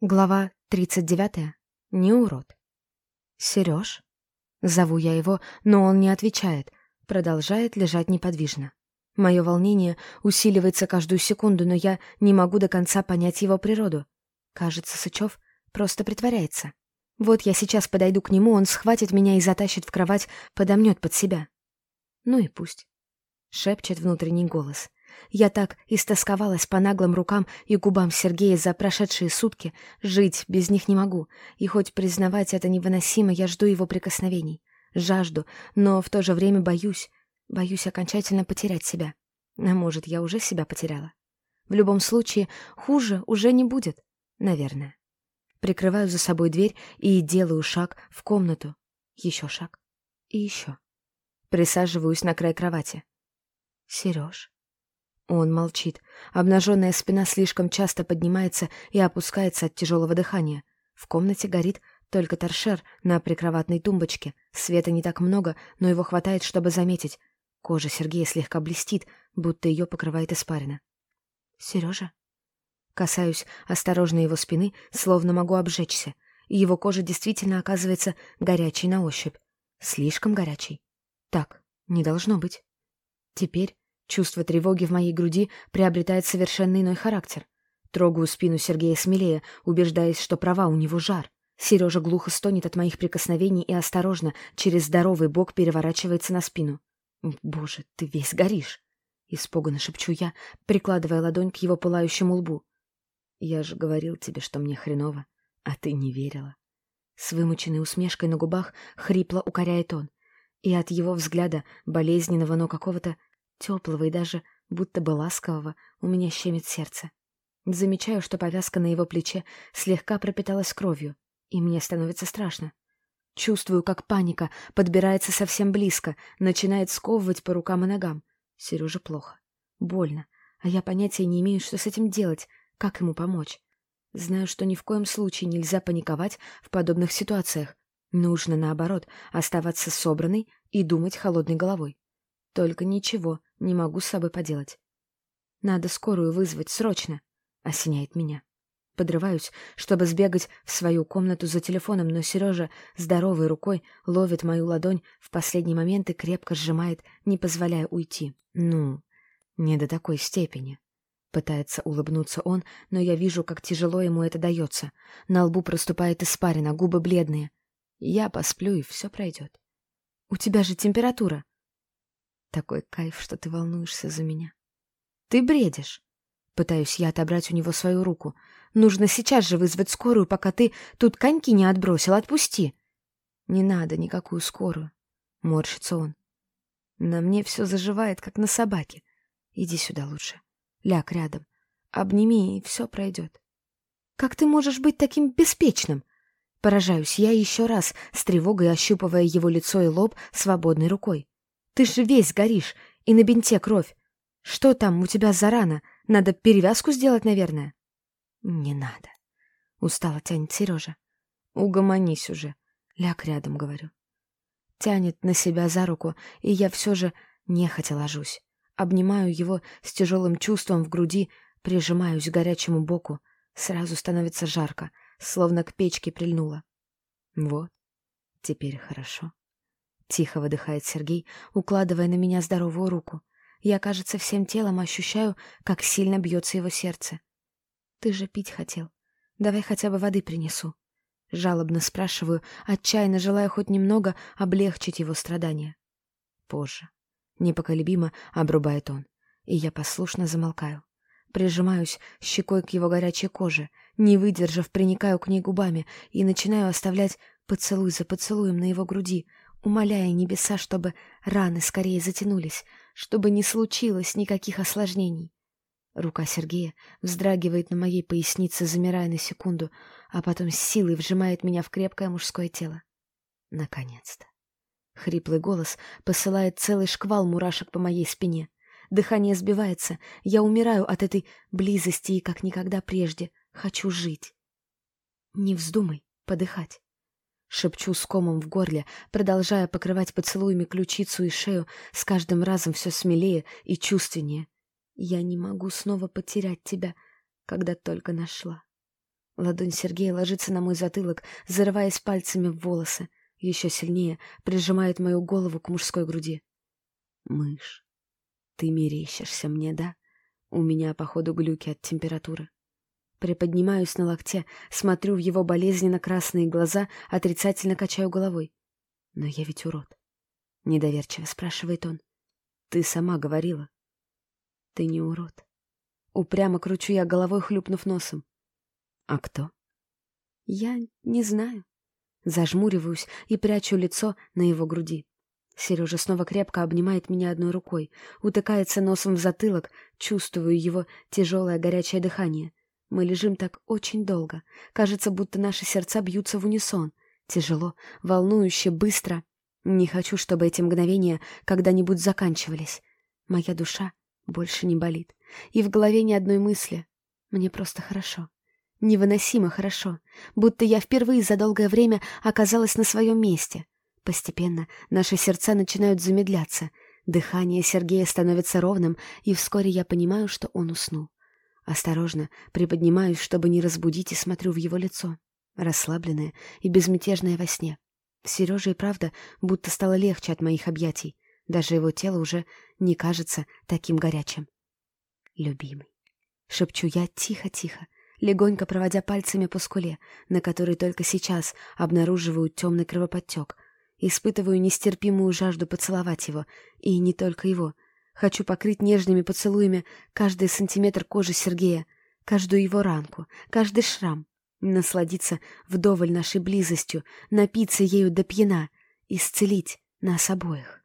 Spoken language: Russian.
Глава 39. Не урод. Сереж? Зову я его, но он не отвечает, продолжает лежать неподвижно. Мое волнение усиливается каждую секунду, но я не могу до конца понять его природу. Кажется, Сычев просто притворяется. Вот я сейчас подойду к нему, он схватит меня и затащит в кровать, подомнет под себя. Ну и пусть. Шепчет внутренний голос. Я так истосковалась по наглым рукам и губам Сергея за прошедшие сутки. Жить без них не могу. И хоть признавать это невыносимо, я жду его прикосновений. Жажду, но в то же время боюсь. Боюсь окончательно потерять себя. А может, я уже себя потеряла? В любом случае, хуже уже не будет. Наверное. Прикрываю за собой дверь и делаю шаг в комнату. Еще шаг. И еще. Присаживаюсь на край кровати. Сереж. Он молчит. Обнаженная спина слишком часто поднимается и опускается от тяжелого дыхания. В комнате горит только торшер на прикроватной тумбочке. Света не так много, но его хватает, чтобы заметить. Кожа Сергея слегка блестит, будто ее покрывает испарина. «Сережа?» Касаюсь осторожно его спины, словно могу обжечься. И его кожа действительно оказывается горячей на ощупь. Слишком горячей. Так, не должно быть. Теперь Чувство тревоги в моей груди приобретает совершенно иной характер. Трогаю спину Сергея смелее, убеждаясь, что права, у него жар. Сережа глухо стонет от моих прикосновений и осторожно, через здоровый бок, переворачивается на спину. «Боже, ты весь горишь!» Испуганно шепчу я, прикладывая ладонь к его пылающему лбу. «Я же говорил тебе, что мне хреново, а ты не верила». С вымученной усмешкой на губах хрипло укоряет он, и от его взгляда, болезненного, но какого-то теплого и даже будто бы ласкового, у меня щемит сердце. Замечаю, что повязка на его плече слегка пропиталась кровью, и мне становится страшно. Чувствую, как паника подбирается совсем близко, начинает сковывать по рукам и ногам. Сереже плохо. Больно. А я понятия не имею, что с этим делать, как ему помочь. Знаю, что ни в коем случае нельзя паниковать в подобных ситуациях. Нужно, наоборот, оставаться собранной и думать холодной головой. Только ничего не могу с собой поделать. Надо скорую вызвать срочно, осеняет меня. Подрываюсь, чтобы сбегать в свою комнату за телефоном, но Сережа здоровой рукой ловит мою ладонь в последний момент и крепко сжимает, не позволяя уйти. Ну, не до такой степени. Пытается улыбнуться он, но я вижу, как тяжело ему это дается. На лбу проступает испарина, губы бледные. Я посплю, и все пройдет. «У тебя же температура!» Такой кайф, что ты волнуешься за меня. Ты бредишь. Пытаюсь я отобрать у него свою руку. Нужно сейчас же вызвать скорую, пока ты тут коньки не отбросил. Отпусти. Не надо никакую скорую. Морщится он. На мне все заживает, как на собаке. Иди сюда лучше. Ляг рядом. Обними, и все пройдет. Как ты можешь быть таким беспечным? Поражаюсь я еще раз, с тревогой ощупывая его лицо и лоб свободной рукой. Ты же весь горишь, и на бинте кровь. Что там у тебя за рана? Надо перевязку сделать, наверное. Не надо. Устало тянет Сережа. Угомонись уже. Ляг рядом, говорю. Тянет на себя за руку, и я все же нехотя ложусь. Обнимаю его с тяжелым чувством в груди, прижимаюсь к горячему боку. Сразу становится жарко, словно к печке прильнуло. Вот, теперь хорошо. Тихо выдыхает Сергей, укладывая на меня здоровую руку. Я, кажется, всем телом ощущаю, как сильно бьется его сердце. «Ты же пить хотел. Давай хотя бы воды принесу». Жалобно спрашиваю, отчаянно желая хоть немного облегчить его страдания. Позже. Непоколебимо обрубает он, и я послушно замолкаю. Прижимаюсь щекой к его горячей коже, не выдержав, приникаю к ней губами и начинаю оставлять поцелуй за поцелуем на его груди, умоляя небеса, чтобы раны скорее затянулись, чтобы не случилось никаких осложнений. Рука Сергея вздрагивает на моей пояснице, замирая на секунду, а потом с силой вжимает меня в крепкое мужское тело. Наконец-то. Хриплый голос посылает целый шквал мурашек по моей спине. Дыхание сбивается, я умираю от этой близости и, как никогда прежде, хочу жить. Не вздумай подыхать. Шепчу с комом в горле, продолжая покрывать поцелуями ключицу и шею, с каждым разом все смелее и чувственнее. Я не могу снова потерять тебя, когда только нашла. Ладонь Сергея ложится на мой затылок, зарываясь пальцами в волосы. Еще сильнее прижимает мою голову к мужской груди. «Мышь, ты мерещишься мне, да? У меня, походу, глюки от температуры». Приподнимаюсь на локте, смотрю в его болезненно красные глаза, отрицательно качаю головой. «Но я ведь урод». Недоверчиво спрашивает он. «Ты сама говорила». «Ты не урод». Упрямо кручу я головой, хлюпнув носом. «А кто?» «Я не знаю». Зажмуриваюсь и прячу лицо на его груди. Сережа снова крепко обнимает меня одной рукой, утыкается носом в затылок, чувствую его тяжелое горячее дыхание. Мы лежим так очень долго. Кажется, будто наши сердца бьются в унисон. Тяжело, волнующе, быстро. Не хочу, чтобы эти мгновения когда-нибудь заканчивались. Моя душа больше не болит. И в голове ни одной мысли. Мне просто хорошо. Невыносимо хорошо. Будто я впервые за долгое время оказалась на своем месте. Постепенно наши сердца начинают замедляться. Дыхание Сергея становится ровным, и вскоре я понимаю, что он уснул. Осторожно приподнимаюсь, чтобы не разбудить, и смотрю в его лицо. Расслабленное и безмятежное во сне. Сережа и правда будто стало легче от моих объятий. Даже его тело уже не кажется таким горячим. «Любимый», — шепчу я тихо-тихо, легонько проводя пальцами по скуле, на которой только сейчас обнаруживаю темный кровоподтек. Испытываю нестерпимую жажду поцеловать его, и не только его — Хочу покрыть нежными поцелуями каждый сантиметр кожи Сергея, каждую его ранку, каждый шрам, насладиться вдоволь нашей близостью, напиться ею до пьяна, исцелить нас обоих.